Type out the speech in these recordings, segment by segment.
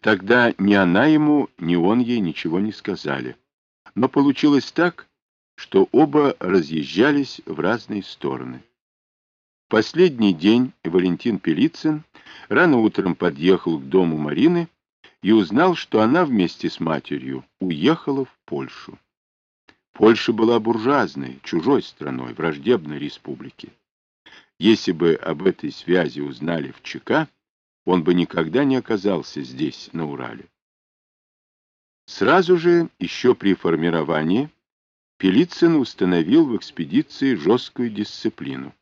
Тогда ни она ему, ни он ей ничего не сказали. Но получилось так, что оба разъезжались в разные стороны. Последний день Валентин Пелицын рано утром подъехал к дому Марины и узнал, что она вместе с матерью уехала в Польшу. Польша была буржуазной, чужой страной, враждебной республике. Если бы об этой связи узнали в ЧК, он бы никогда не оказался здесь, на Урале. Сразу же, еще при формировании, Пелицын установил в экспедиции жесткую дисциплину.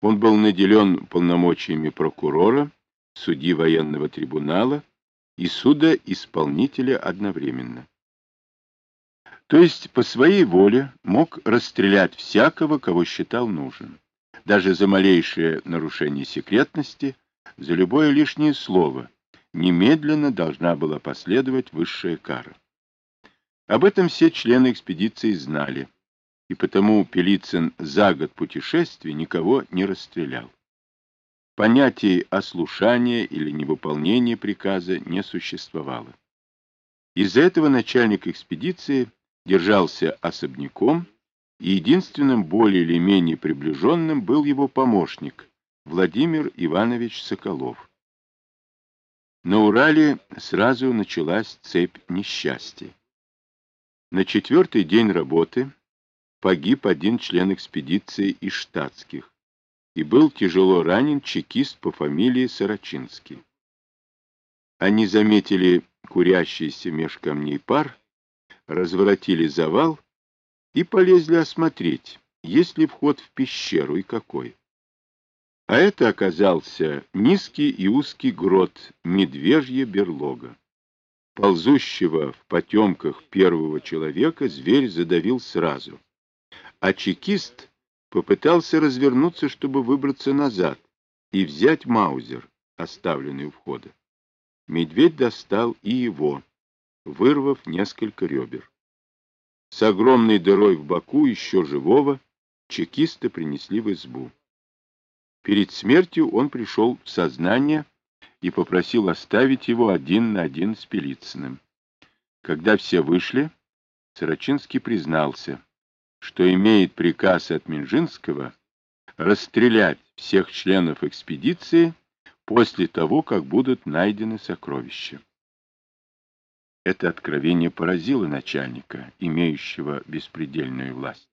Он был наделен полномочиями прокурора, судьи военного трибунала и суда исполнителя одновременно. То есть по своей воле мог расстрелять всякого, кого считал нужным, даже за малейшее нарушение секретности, за любое лишнее слово, немедленно должна была последовать высшая кара. Об этом все члены экспедиции знали, и потому Пелицын за год путешествия никого не расстрелял. Понятий ослушания или невыполнения приказа не существовало. Из-за этого начальник экспедиции держался особняком, и единственным более или менее приближенным был его помощник Владимир Иванович Соколов. На Урале сразу началась цепь несчастий. На четвертый день работы погиб один член экспедиции из штатских, и был тяжело ранен чекист по фамилии Сорочинский. Они заметили курящийся меж камней пар, разворотили завал и полезли осмотреть, есть ли вход в пещеру и какой. А это оказался низкий и узкий грот медвежья берлога. Ползущего в потемках первого человека зверь задавил сразу, а чекист попытался развернуться, чтобы выбраться назад и взять маузер, оставленный у входа. Медведь достал и его, вырвав несколько ребер. С огромной дырой в боку, еще живого, чекиста принесли в избу. Перед смертью он пришел в сознание и попросил оставить его один на один с Пелицыным. Когда все вышли, Сорочинский признался, что имеет приказ от Минжинского расстрелять всех членов экспедиции после того, как будут найдены сокровища. Это откровение поразило начальника, имеющего беспредельную власть.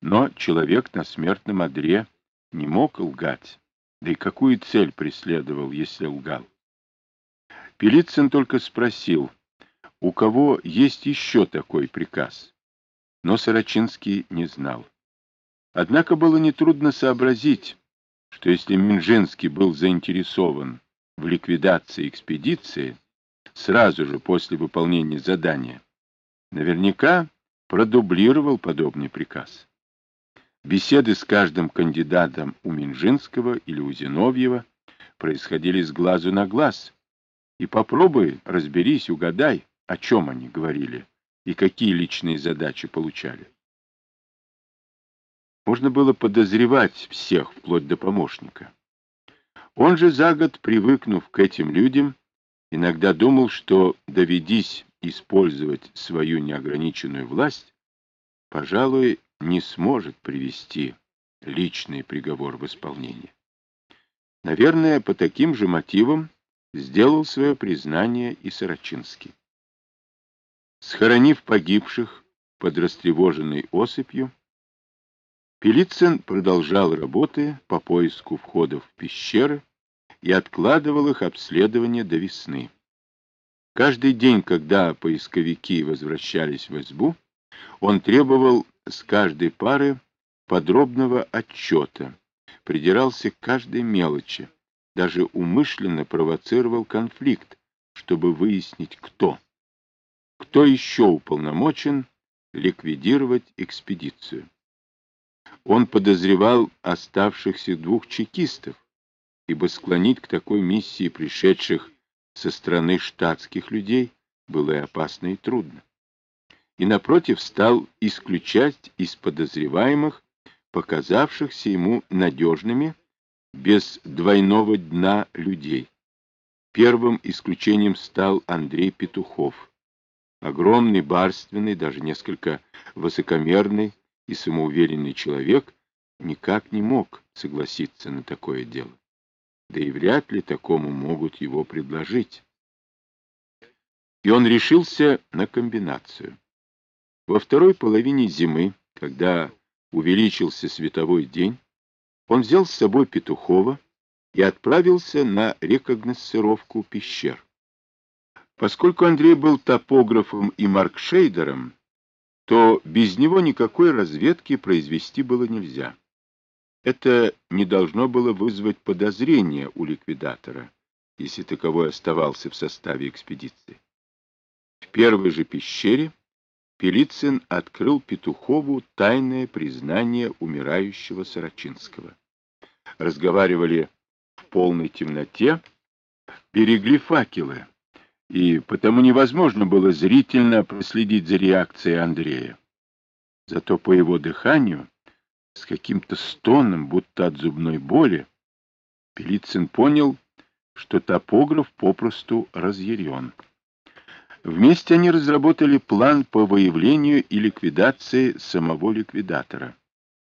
Но человек на смертном одре не мог лгать, да и какую цель преследовал, если лгал? Пелицын только спросил, у кого есть еще такой приказ? Но Сорочинский не знал. Однако было нетрудно сообразить, что если Минжинский был заинтересован в ликвидации экспедиции сразу же после выполнения задания, наверняка продублировал подобный приказ. Беседы с каждым кандидатом у Минжинского или у Зиновьева происходили с глазу на глаз. И попробуй, разберись, угадай, о чем они говорили и какие личные задачи получали. Можно было подозревать всех, вплоть до помощника. Он же за год, привыкнув к этим людям, иногда думал, что, доведись использовать свою неограниченную власть, пожалуй, не сможет привести личный приговор в исполнение. Наверное, по таким же мотивам сделал свое признание и Сорочинский. Схоронив погибших под растревоженной осыпью, Пелицын продолжал работы по поиску входов в пещеры и откладывал их обследование до весны. Каждый день, когда поисковики возвращались в избу, он требовал с каждой пары подробного отчета, придирался к каждой мелочи, даже умышленно провоцировал конфликт, чтобы выяснить, кто. Кто еще уполномочен ликвидировать экспедицию. Он подозревал оставшихся двух чекистов, ибо склонить к такой миссии пришедших со стороны штатских людей было и опасно и трудно и, напротив, стал исключать из подозреваемых, показавшихся ему надежными, без двойного дна людей. Первым исключением стал Андрей Петухов. Огромный, барственный, даже несколько высокомерный и самоуверенный человек никак не мог согласиться на такое дело. Да и вряд ли такому могут его предложить. И он решился на комбинацию. Во второй половине зимы, когда увеличился световой день, он взял с собой Петухова и отправился на рекогносцировку пещер. Поскольку Андрей был топографом и маркшейдером, то без него никакой разведки произвести было нельзя. Это не должно было вызвать подозрения у ликвидатора, если таковой оставался в составе экспедиции. В первой же пещере Пелицын открыл Петухову тайное признание умирающего Сорочинского. Разговаривали в полной темноте, берегли факелы, и потому невозможно было зрительно проследить за реакцией Андрея. Зато по его дыханию, с каким-то стоном, будто от зубной боли, Пелицын понял, что топограф попросту разъярен. Вместе они разработали план по выявлению и ликвидации самого ликвидатора.